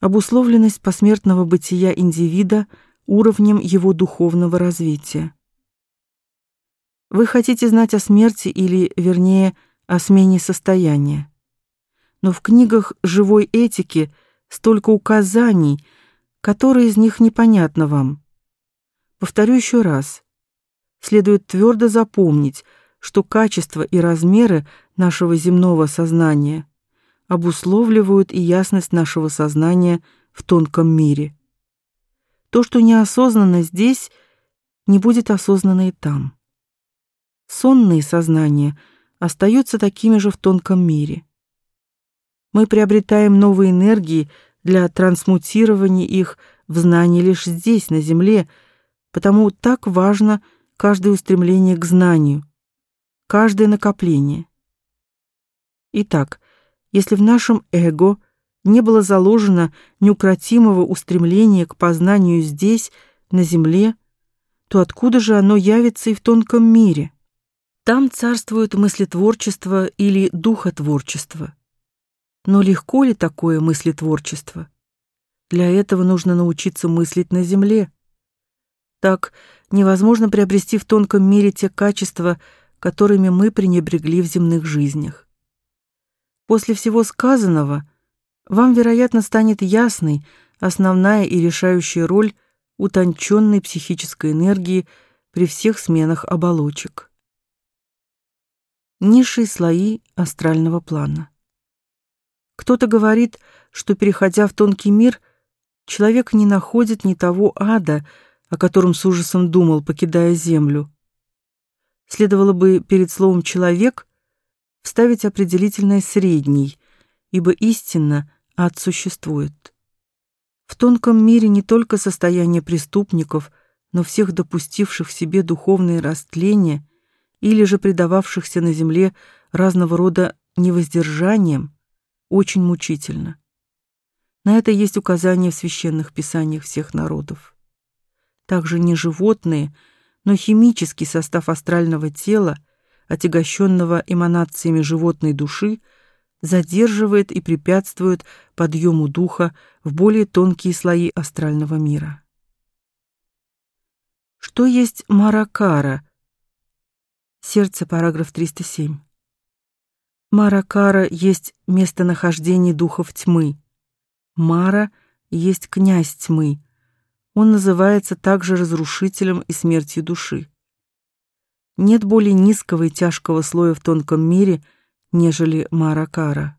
Обусловленность посмертного бытия индивида уровнем его духовного развития. Вы хотите знать о смерти или, вернее, о смене состояния. Но в книгах живой этики столько указаний, которые из них непонятно вам. Повторю еще раз. Следует твердо запомнить, что качество и размеры нашего земного сознания обусловливают и ясность нашего сознания в тонком мире. То, что неосознанно здесь, не будет осознанно и там. Сонные сознания остаются такими же в тонком мире. Мы приобретаем новые энергии для трансмутирования их в знание лишь здесь, на Земле, потому так важно каждое устремление к знанию, каждое накопление. Итак, если в нашем эго не было заложено неукротимого устремления к познанию здесь, на земле, то откуда же оно явится и в тонком мире? Там царствует мыслетворчество или духотворчество. Но легко ли такое мыслетворчество? Для этого нужно научиться мыслить на земле. Так невозможно приобрести в тонком мире те качества, которыми мы пренебрегли в земных жизнях. После всего сказанного вам, вероятно, станет ясной основная и решающая роль утонченной психической энергии при всех сменах оболочек. Низшие слои астрального плана. Кто-то говорит, что переходя в тонкий мир, человек не находит ни того ада, о котором с ужасом думал, покидая землю. Следовало бы перед словом человек вставить определительное средний, ибо истинно ад существует. В тонком мире не только состояние преступников, но всех допустивших в себе духовное растление или же предававшихся на земле разного рода невоздержаниям, очень мучительно. На это есть указания в священных писаниях всех народов. Также не животные, но химический состав астрального тела – отягощенного эманациями животной души, задерживает и препятствует подъему духа в более тонкие слои астрального мира. Что есть маракара? Сердце, параграф 307. Маракара есть местонахождение духов тьмы. Мара есть князь тьмы. Он называется также разрушителем и смертью души. Нет более низкого и тяжкого слоя в тонком мире, нежели Маракара.